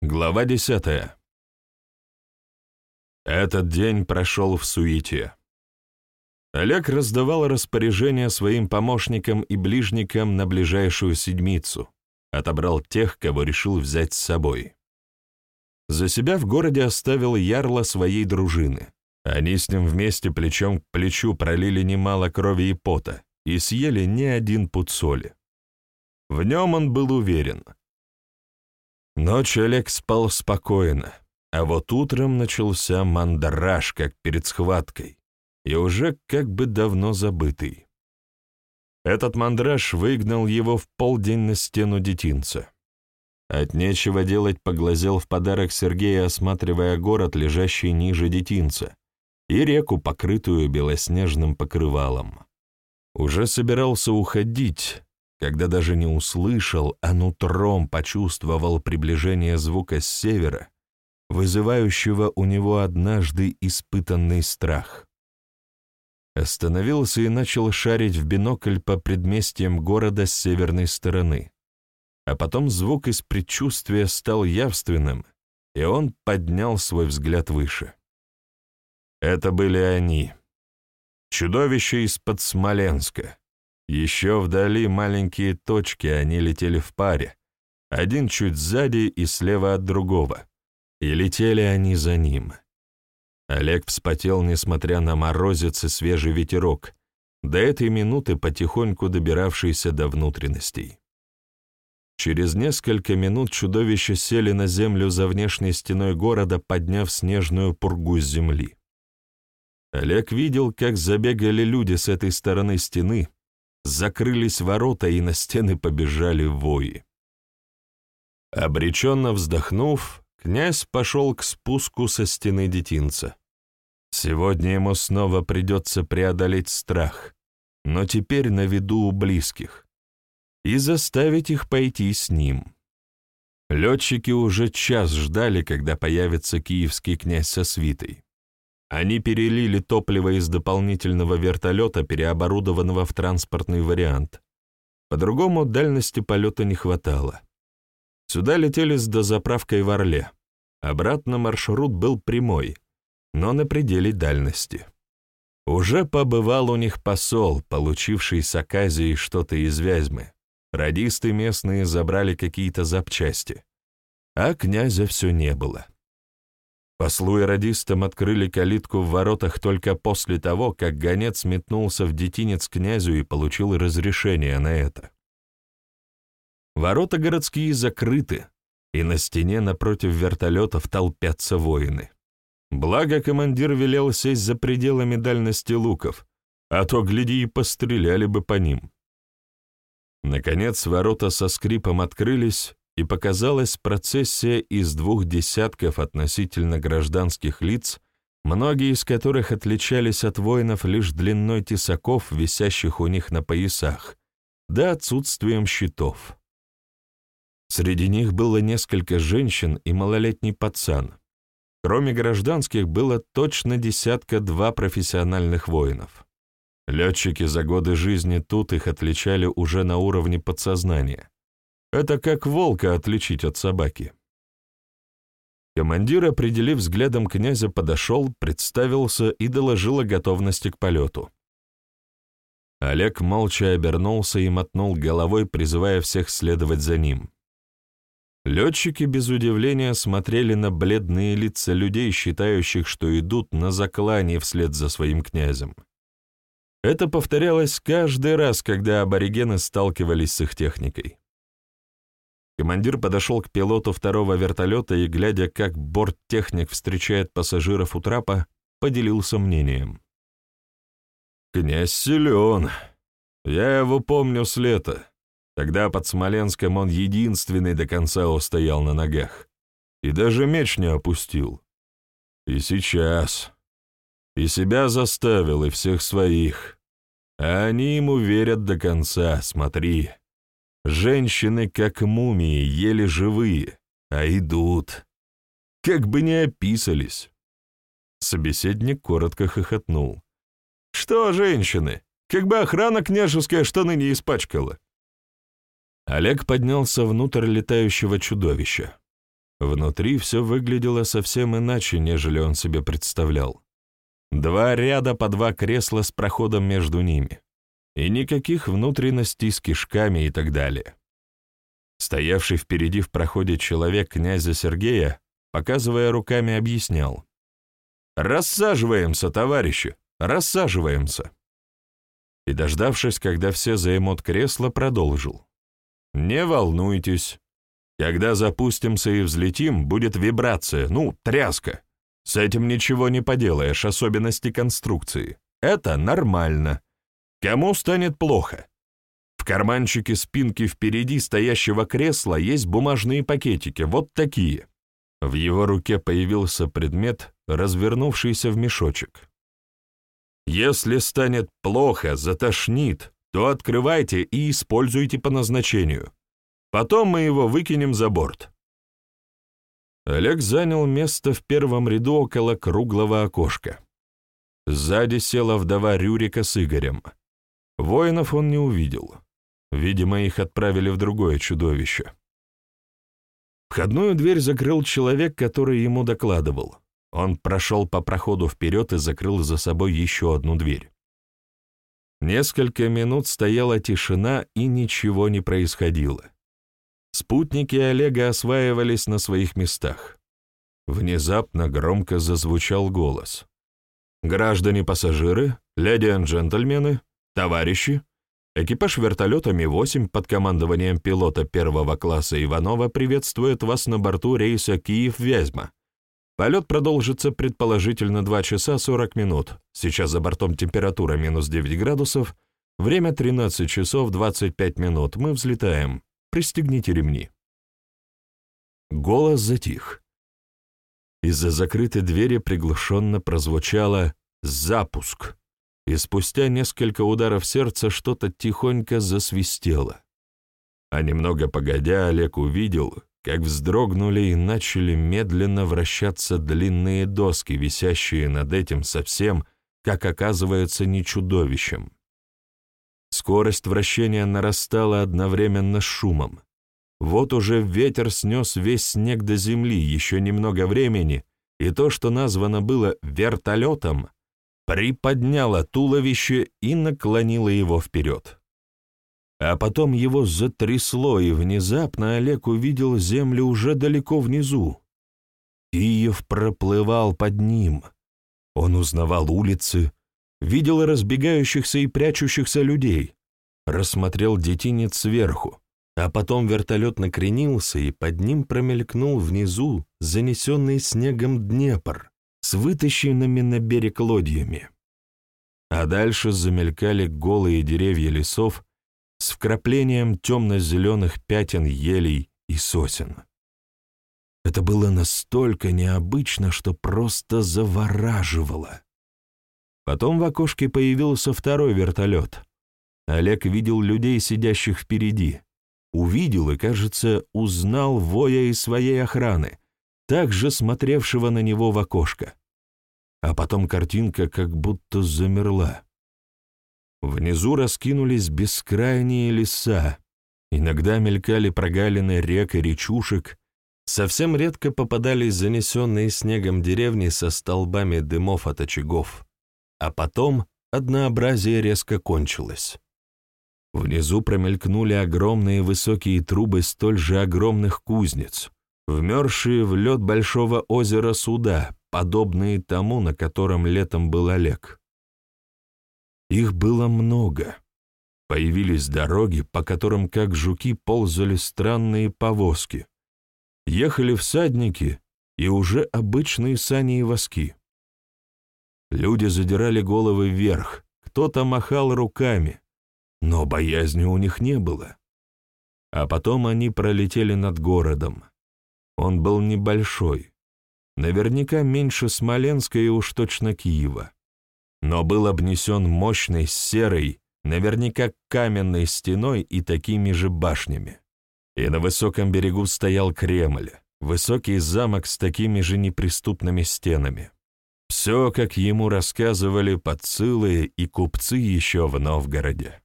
Глава десятая. Этот день прошел в суете. Олег раздавал распоряжения своим помощникам и ближникам на ближайшую седмицу, отобрал тех, кого решил взять с собой. За себя в городе оставил ярла своей дружины. Они с ним вместе плечом к плечу пролили немало крови и пота и съели не один пуд соли. В нем он был уверен — Ночью Олег спал спокойно, а вот утром начался мандраж, как перед схваткой, и уже как бы давно забытый. Этот мандраж выгнал его в полдень на стену детинца. От нечего делать поглазел в подарок Сергея, осматривая город, лежащий ниже детинца, и реку, покрытую белоснежным покрывалом. Уже собирался уходить, когда даже не услышал, а нутром почувствовал приближение звука с севера, вызывающего у него однажды испытанный страх. Остановился и начал шарить в бинокль по предместьям города с северной стороны. А потом звук из предчувствия стал явственным, и он поднял свой взгляд выше. Это были они. Чудовище из-под Смоленска еще вдали маленькие точки, они летели в паре, один чуть сзади и слева от другого, и летели они за ним. Олег вспотел, несмотря на морозец и свежий ветерок, до этой минуты потихоньку добиравшийся до внутренностей. Через несколько минут чудовища сели на землю за внешней стеной города, подняв снежную пургу с земли. Олег видел, как забегали люди с этой стороны стены, закрылись ворота, и на стены побежали вои. Обреченно вздохнув, князь пошел к спуску со стены детинца. Сегодня ему снова придется преодолеть страх, но теперь на виду у близких, и заставить их пойти с ним. Летчики уже час ждали, когда появится киевский князь со свитой. Они перелили топливо из дополнительного вертолета, переоборудованного в транспортный вариант. По-другому дальности полета не хватало. Сюда летели с дозаправкой в Орле. Обратно маршрут был прямой, но на пределе дальности. Уже побывал у них посол, получивший с Аказией что-то из Вязьмы. Радисты местные забрали какие-то запчасти. А князя все не было. Послу и радистам открыли калитку в воротах только после того, как гонец метнулся в детинец князю и получил разрешение на это. Ворота городские закрыты, и на стене напротив вертолетов толпятся воины. Благо, командир велел сесть за пределами дальности луков, а то, гляди, и постреляли бы по ним. Наконец, ворота со скрипом открылись, и показалась процессия из двух десятков относительно гражданских лиц, многие из которых отличались от воинов лишь длиной тесаков, висящих у них на поясах, да отсутствием щитов. Среди них было несколько женщин и малолетний пацан. Кроме гражданских было точно десятка-два профессиональных воинов. Летчики за годы жизни тут их отличали уже на уровне подсознания. Это как волка отличить от собаки. Командир, определив взглядом князя, подошел, представился и доложил о готовности к полету. Олег молча обернулся и мотнул головой, призывая всех следовать за ним. Летчики без удивления смотрели на бледные лица людей, считающих, что идут на заклание вслед за своим князем. Это повторялось каждый раз, когда аборигены сталкивались с их техникой. Командир подошел к пилоту второго вертолета и, глядя, как борттехник встречает пассажиров у трапа, поделился мнением. «Князь силен. Я его помню с лета. Тогда под Смоленском он единственный до конца устоял на ногах. И даже меч не опустил. И сейчас. И себя заставил, и всех своих. А они ему верят до конца, смотри». Женщины, как мумии, еле живые, а идут. Как бы не описались. Собеседник коротко хохотнул. «Что, женщины, как бы охрана княжеская штаны не испачкала?» Олег поднялся внутрь летающего чудовища. Внутри все выглядело совсем иначе, нежели он себе представлял. Два ряда по два кресла с проходом между ними. И никаких внутренностей с кишками и так далее. Стоявший впереди в проходе человек князя Сергея, показывая руками, объяснял. «Рассаживаемся, товарищи, рассаживаемся!» И, дождавшись, когда все займут кресло, продолжил. «Не волнуйтесь. Когда запустимся и взлетим, будет вибрация, ну, тряска. С этим ничего не поделаешь, особенности конструкции. Это нормально. Кому станет плохо? В карманчике спинки впереди стоящего кресла есть бумажные пакетики, вот такие. В его руке появился предмет, развернувшийся в мешочек. Если станет плохо, затошнит, то открывайте и используйте по назначению. Потом мы его выкинем за борт. Олег занял место в первом ряду около круглого окошка. Сзади села вдова Рюрика с Игорем. Воинов он не увидел. Видимо, их отправили в другое чудовище. Входную дверь закрыл человек, который ему докладывал. Он прошел по проходу вперед и закрыл за собой еще одну дверь. Несколько минут стояла тишина, и ничего не происходило. Спутники Олега осваивались на своих местах. Внезапно громко зазвучал голос. «Граждане-пассажиры, леди и джентльмены, товарищи, экипаж вертолета Ми-8 под командованием пилота первого класса Иванова приветствует вас на борту рейса Киев-Вязьма. Полет продолжится предположительно 2 часа 40 минут. Сейчас за бортом температура минус 9 градусов, время 13 часов 25 минут. Мы взлетаем. Пристегните ремни. Голос затих. Из-за закрытой двери приглушенно прозвучало «Запуск», и спустя несколько ударов сердца что-то тихонько засвистело. А немного погодя Олег увидел, как вздрогнули и начали медленно вращаться длинные доски, висящие над этим совсем, как оказывается, не чудовищем. Скорость вращения нарастала одновременно с шумом. Вот уже ветер снес весь снег до земли, еще немного времени, и то, что названо было вертолетом, приподняло туловище и наклонило его вперед. А потом его затрясло, и внезапно Олег увидел землю уже далеко внизу. Киев проплывал под ним. Он узнавал улицы, видел разбегающихся и прячущихся людей, рассмотрел детинец сверху, а потом вертолет накренился, и под ним промелькнул внизу занесенный снегом Днепр с вытащенными на берег лодьями. А дальше замелькали голые деревья лесов с вкраплением темно-зеленых пятен елей и сосен. Это было настолько необычно, что просто завораживало. Потом в окошке появился второй вертолет. Олег видел людей, сидящих впереди. Увидел и, кажется, узнал воя из своей охраны, также смотревшего на него в окошко. А потом картинка как будто замерла. Внизу раскинулись бескрайние леса, иногда мелькали прогалины рек и речушек, совсем редко попадались занесенные снегом деревни со столбами дымов от очагов. А потом однообразие резко кончилось. Внизу промелькнули огромные высокие трубы столь же огромных кузнец, вмерзшие в лед большого озера суда, подобные тому, на котором летом был Олег. Их было много. Появились дороги, по которым, как жуки, ползали странные повозки. Ехали всадники и уже обычные сани и воски. Люди задирали головы вверх, кто-то махал руками, но боязни у них не было. А потом они пролетели над городом. Он был небольшой, наверняка меньше Смоленска и уж точно Киева, но был обнесен мощной серой, наверняка каменной стеной и такими же башнями. И на высоком берегу стоял Кремль, высокий замок с такими же неприступными стенами. Все, как ему рассказывали подцилые и купцы еще в Новгороде.